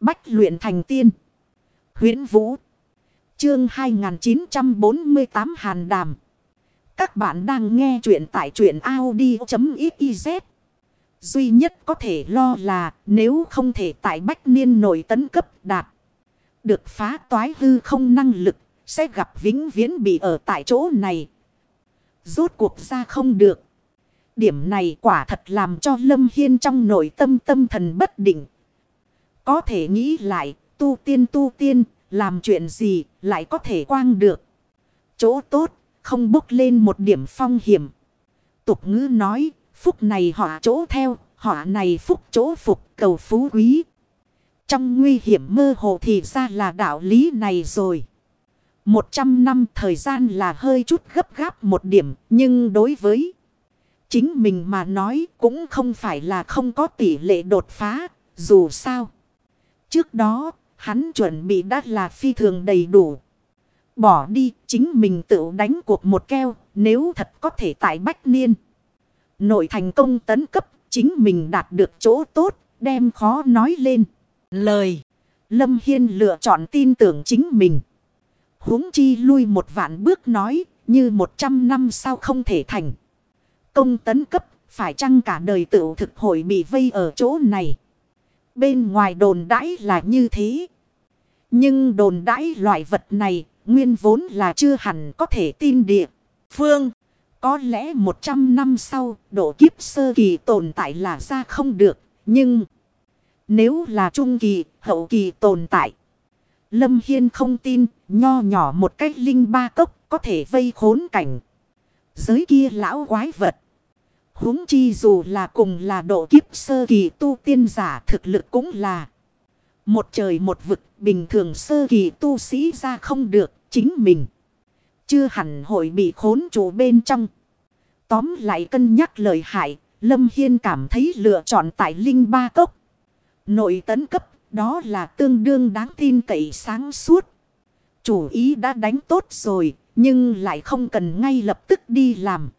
Bách luyện thành tiên. huyễn Vũ. Chương 2948 Hàn Đàm. Các bạn đang nghe truyện tại truyện Audi.xyz. Duy nhất có thể lo là nếu không thể tại Bách Niên nổi tấn cấp đạt. Được phá toái hư không năng lực, sẽ gặp vĩnh viễn bị ở tại chỗ này. Rốt cuộc ra không được. Điểm này quả thật làm cho Lâm Hiên trong nội tâm tâm thần bất định. Có thể nghĩ lại, tu tiên tu tiên, làm chuyện gì lại có thể quang được. Chỗ tốt, không bốc lên một điểm phong hiểm. Tục ngữ nói, phúc này họ chỗ theo, họ này phúc chỗ phục cầu phú quý. Trong nguy hiểm mơ hồ thì ra là đạo lý này rồi. Một trăm năm thời gian là hơi chút gấp gáp một điểm, nhưng đối với chính mình mà nói cũng không phải là không có tỷ lệ đột phá, dù sao. Trước đó, hắn chuẩn bị đã là phi thường đầy đủ. Bỏ đi, chính mình tự đánh cuộc một keo, nếu thật có thể tại Bách Niên. Nội thành công tấn cấp, chính mình đạt được chỗ tốt, đem khó nói lên. Lời, Lâm Hiên lựa chọn tin tưởng chính mình. huống chi lui một vạn bước nói, như một trăm năm sau không thể thành. Công tấn cấp, phải chăng cả đời tự thực hội bị vây ở chỗ này. Bên ngoài đồn đãi là như thế. Nhưng đồn đãi loại vật này nguyên vốn là chưa hẳn có thể tin địa. Phương, có lẽ 100 năm sau độ kiếp sơ kỳ tồn tại là ra không được. Nhưng nếu là trung kỳ, hậu kỳ tồn tại. Lâm Hiên không tin nho nhỏ một cách linh ba cốc có thể vây khốn cảnh. Giới kia lão quái vật huống chi dù là cùng là độ kiếp sơ kỳ tu tiên giả thực lực cũng là. Một trời một vực, bình thường sơ kỳ tu sĩ ra không được, chính mình. Chưa hẳn hội bị khốn chủ bên trong. Tóm lại cân nhắc lời hại. Lâm Hiên cảm thấy lựa chọn tại Linh Ba Cốc. Nội tấn cấp, đó là tương đương đáng tin cậy sáng suốt. Chủ ý đã đánh tốt rồi, nhưng lại không cần ngay lập tức đi làm.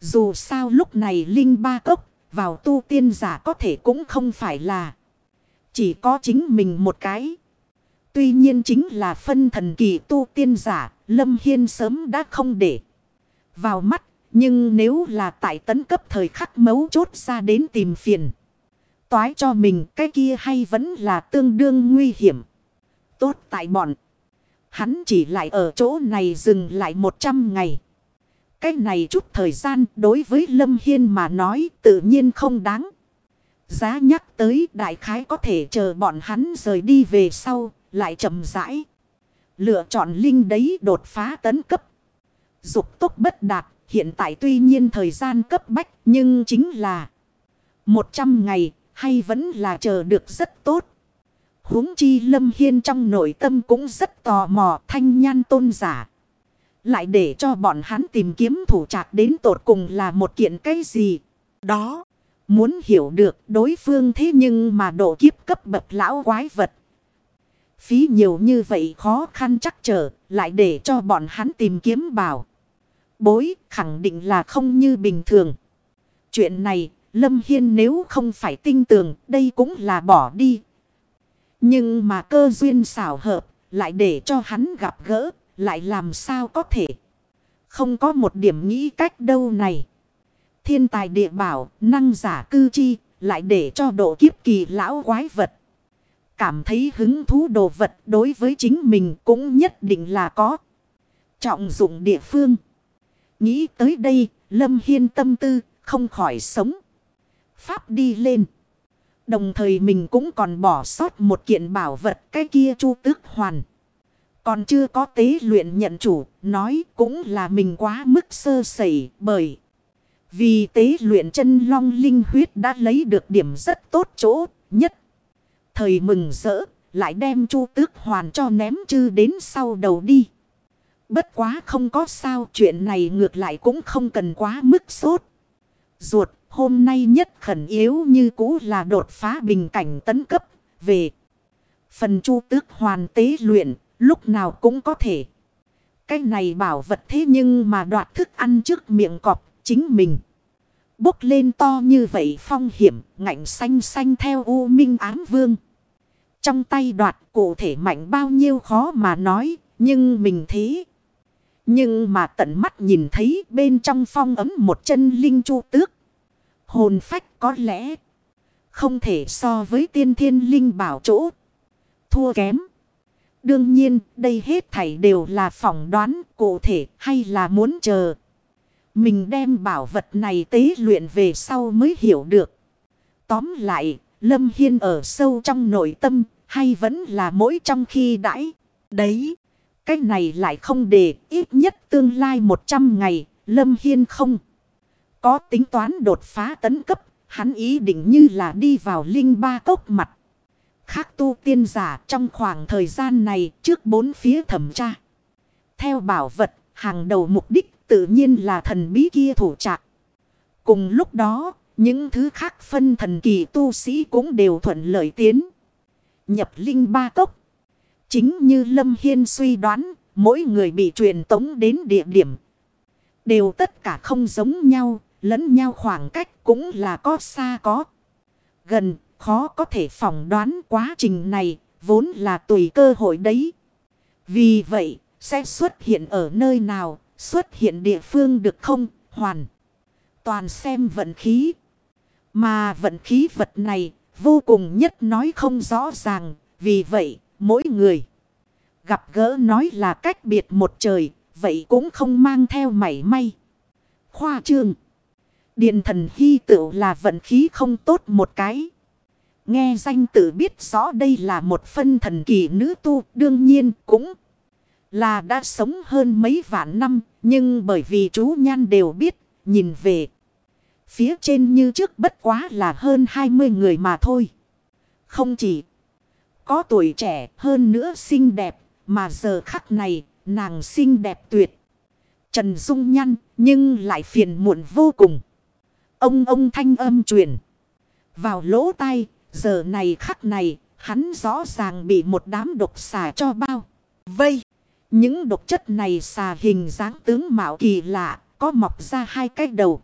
Dù sao lúc này Linh Ba Cốc vào tu tiên giả có thể cũng không phải là chỉ có chính mình một cái. Tuy nhiên chính là phân thần kỳ tu tiên giả, Lâm Hiên sớm đã không để vào mắt. Nhưng nếu là tại tấn cấp thời khắc mấu chốt ra đến tìm phiền. Toái cho mình cái kia hay vẫn là tương đương nguy hiểm. Tốt tại bọn. Hắn chỉ lại ở chỗ này dừng lại 100 ngày. Cái này chút thời gian đối với Lâm Hiên mà nói tự nhiên không đáng. Giá nhắc tới đại khái có thể chờ bọn hắn rời đi về sau, lại chậm rãi. Lựa chọn linh đấy đột phá tấn cấp. Dục tốc bất đạt, hiện tại tuy nhiên thời gian cấp bách nhưng chính là 100 ngày hay vẫn là chờ được rất tốt. huống chi Lâm Hiên trong nội tâm cũng rất tò mò thanh nhan tôn giả. Lại để cho bọn hắn tìm kiếm thủ trạc đến tột cùng là một kiện cái gì. Đó. Muốn hiểu được đối phương thế nhưng mà độ kiếp cấp bậc lão quái vật. Phí nhiều như vậy khó khăn chắc trở. Lại để cho bọn hắn tìm kiếm bảo. Bối, khẳng định là không như bình thường. Chuyện này, Lâm Hiên nếu không phải tinh tường đây cũng là bỏ đi. Nhưng mà cơ duyên xảo hợp, lại để cho hắn gặp gỡ lại làm sao có thể. Không có một điểm nghĩ cách đâu này. Thiên tài địa bảo, năng giả cư chi, lại để cho độ kiếp kỳ lão quái vật. Cảm thấy hứng thú đồ vật đối với chính mình cũng nhất định là có. Trọng dụng địa phương. Nghĩ tới đây, Lâm Hiên tâm tư, không khỏi sống. Pháp đi lên. Đồng thời mình cũng còn bỏ sót một kiện bảo vật cái kia chu tước hoàn. Còn chưa có tế luyện nhận chủ, nói cũng là mình quá mức sơ sẩy bởi. Vì tế luyện chân long linh huyết đã lấy được điểm rất tốt chỗ nhất. Thời mừng rỡ, lại đem chu tước hoàn cho ném chư đến sau đầu đi. Bất quá không có sao, chuyện này ngược lại cũng không cần quá mức sốt. Ruột, hôm nay nhất khẩn yếu như cũ là đột phá bình cảnh tấn cấp, về. Phần chu tước hoàn tế luyện, Lúc nào cũng có thể. Cái này bảo vật thế nhưng mà đoạt thức ăn trước miệng cọp, chính mình. Bốc lên to như vậy phong hiểm, ngạnh xanh xanh theo U Minh Ám Vương. Trong tay đoạt cụ thể mạnh bao nhiêu khó mà nói. Nhưng mình thế. Nhưng mà tận mắt nhìn thấy bên trong phong ấm một chân linh chu tước. Hồn phách có lẽ không thể so với tiên thiên linh bảo chỗ. Thua kém. Đương nhiên đây hết thảy đều là phỏng đoán cụ thể hay là muốn chờ. Mình đem bảo vật này tế luyện về sau mới hiểu được. Tóm lại, Lâm Hiên ở sâu trong nội tâm hay vẫn là mỗi trong khi đãi. Đấy, cái này lại không để ít nhất tương lai 100 ngày, Lâm Hiên không. Có tính toán đột phá tấn cấp, hắn ý định như là đi vào linh ba cốc mặt. Khác tu tiên giả trong khoảng thời gian này trước bốn phía thẩm tra. Theo bảo vật, hàng đầu mục đích tự nhiên là thần bí kia thủ trạc. Cùng lúc đó, những thứ khác phân thần kỳ tu sĩ cũng đều thuận lợi tiến. Nhập linh ba cốc. Chính như Lâm Hiên suy đoán, mỗi người bị truyền tống đến địa điểm. Đều tất cả không giống nhau, lẫn nhau khoảng cách cũng là có xa có. Gần, khó có thể phỏng đoán quá trình này, vốn là tùy cơ hội đấy. Vì vậy, sẽ xuất hiện ở nơi nào, xuất hiện địa phương được không, hoàn. Toàn xem vận khí. Mà vận khí vật này, vô cùng nhất nói không rõ ràng, vì vậy, mỗi người gặp gỡ nói là cách biệt một trời, vậy cũng không mang theo mảy may. Khoa trương. Điện thần hy tựu là vận khí không tốt một cái. Nghe danh tự biết rõ đây là một phân thần kỳ nữ tu đương nhiên cũng là đã sống hơn mấy vạn năm. Nhưng bởi vì chú nhan đều biết nhìn về. Phía trên như trước bất quá là hơn 20 người mà thôi. Không chỉ có tuổi trẻ hơn nữa xinh đẹp mà giờ khắc này nàng xinh đẹp tuyệt. Trần Dung Nhăn nhưng lại phiền muộn vô cùng. Ông ông thanh âm truyền. Vào lỗ tai, giờ này khắc này, hắn rõ ràng bị một đám độc xà cho bao. Vây, những độc chất này xà hình dáng tướng mạo kỳ lạ, có mọc ra hai cái đầu.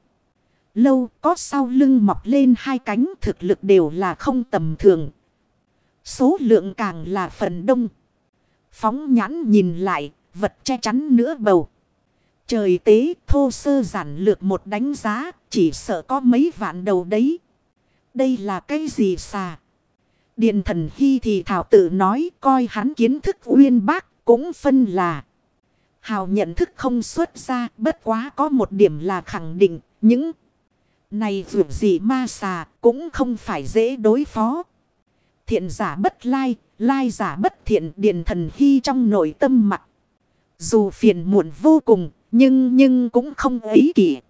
Lâu có sau lưng mọc lên hai cánh thực lực đều là không tầm thường. Số lượng càng là phần đông. Phóng nhãn nhìn lại, vật che chắn nữa bầu. Trời tế thô sơ giản lược một đánh giá, chỉ sợ có mấy vạn đầu đấy. Đây là cái gì xà? Điện thần hy thì thảo tự nói coi hắn kiến thức uyên bác cũng phân là. Hào nhận thức không xuất ra bất quá có một điểm là khẳng định những này dù gì ma xà cũng không phải dễ đối phó. Thiện giả bất lai, lai giả bất thiện điện thần hy trong nội tâm mặt. Dù phiền muộn vô cùng nhưng nhưng cũng không ấy kỷ.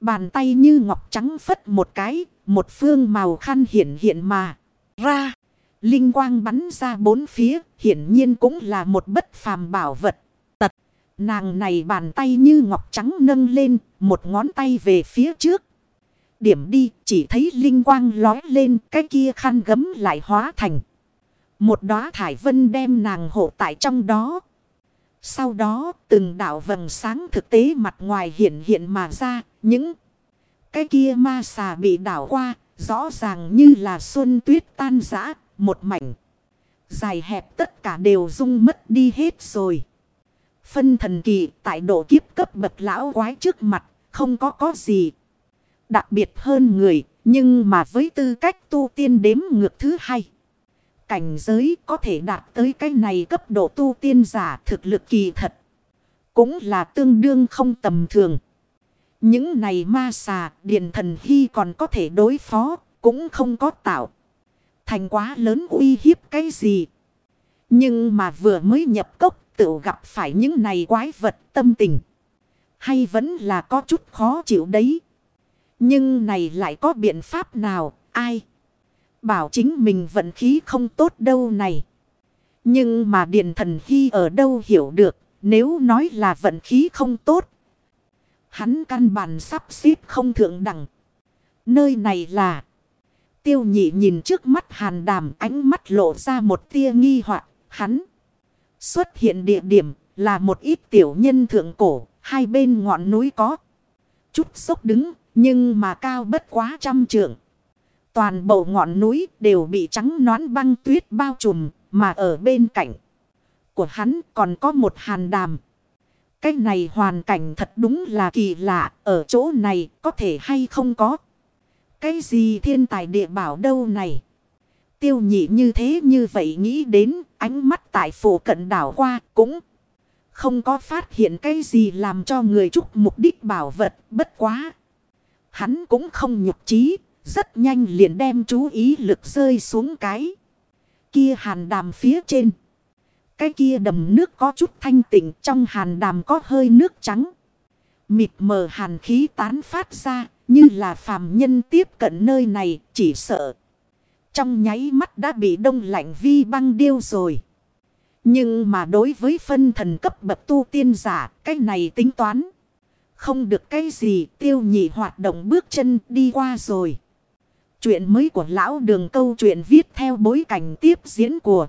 Bàn tay như ngọc trắng phất một cái, một phương màu khăn hiện hiện mà. Ra, linh quang bắn ra bốn phía, hiển nhiên cũng là một bất phàm bảo vật. Tật, nàng này bàn tay như ngọc trắng nâng lên, một ngón tay về phía trước. Điểm đi, chỉ thấy linh quang lói lên, cái kia khăn gấm lại hóa thành. Một đóa thải vân đem nàng hộ tại trong đó. Sau đó từng đạo vầng sáng thực tế mặt ngoài hiện hiện mà ra. Những cái kia ma xà bị đảo qua. Rõ ràng như là xuân tuyết tan rã. Một mảnh. Dài hẹp tất cả đều rung mất đi hết rồi. Phân thần kỳ tại độ kiếp cấp bậc lão quái trước mặt. Không có có gì. Đặc biệt hơn người. Nhưng mà với tư cách tu tiên đếm ngược thứ hai, cảnh giới có thể đạt tới cái này cấp độ tu tiên giả thực lực kỳ thật. Cũng là tương đương không tầm thường. Những này ma xà, điện thần hy còn có thể đối phó, cũng không có tạo. Thành quá lớn uy hiếp cái gì. Nhưng mà vừa mới nhập cốc, tự gặp phải những này quái vật tâm tình. Hay vẫn là có chút khó chịu đấy. Nhưng này lại có biện pháp nào, ai? Bảo chính mình vận khí không tốt đâu này. Nhưng mà điện thần hy ở đâu hiểu được. Nếu nói là vận khí không tốt. Hắn căn bản sắp xếp không thượng đẳng. Nơi này là. Tiêu nhị nhìn trước mắt hàn đàm, ánh mắt lộ ra một tia nghi hoặc Hắn xuất hiện địa điểm là một ít tiểu nhân thượng cổ. Hai bên ngọn núi có chút sốc đứng, nhưng mà cao bất quá trăm trượng. Toàn bộ ngọn núi đều bị trắng nón băng tuyết bao trùm, mà ở bên cạnh của hắn còn có một hàn đàm. Cái này hoàn cảnh thật đúng là kỳ lạ, ở chỗ này có thể hay không có. Cái gì thiên tài địa bảo đâu này? Tiêu nhị như thế như vậy nghĩ đến ánh mắt tại phủ cận đảo qua cũng không có phát hiện cái gì làm cho người chúc mục đích bảo vật bất quá. Hắn cũng không nhục trí, rất nhanh liền đem chú ý lực rơi xuống cái kia hàn đàm phía trên. Cái kia đầm nước có chút thanh tịnh trong hàn đàm có hơi nước trắng. Mịt mờ hàn khí tán phát ra như là phàm nhân tiếp cận nơi này chỉ sợ. Trong nháy mắt đã bị đông lạnh vi băng điêu rồi. Nhưng mà đối với phân thần cấp bậc tu tiên giả, cái này tính toán. Không được cái gì tiêu nhị hoạt động bước chân đi qua rồi. Chuyện mới của lão đường câu chuyện viết theo bối cảnh tiếp diễn của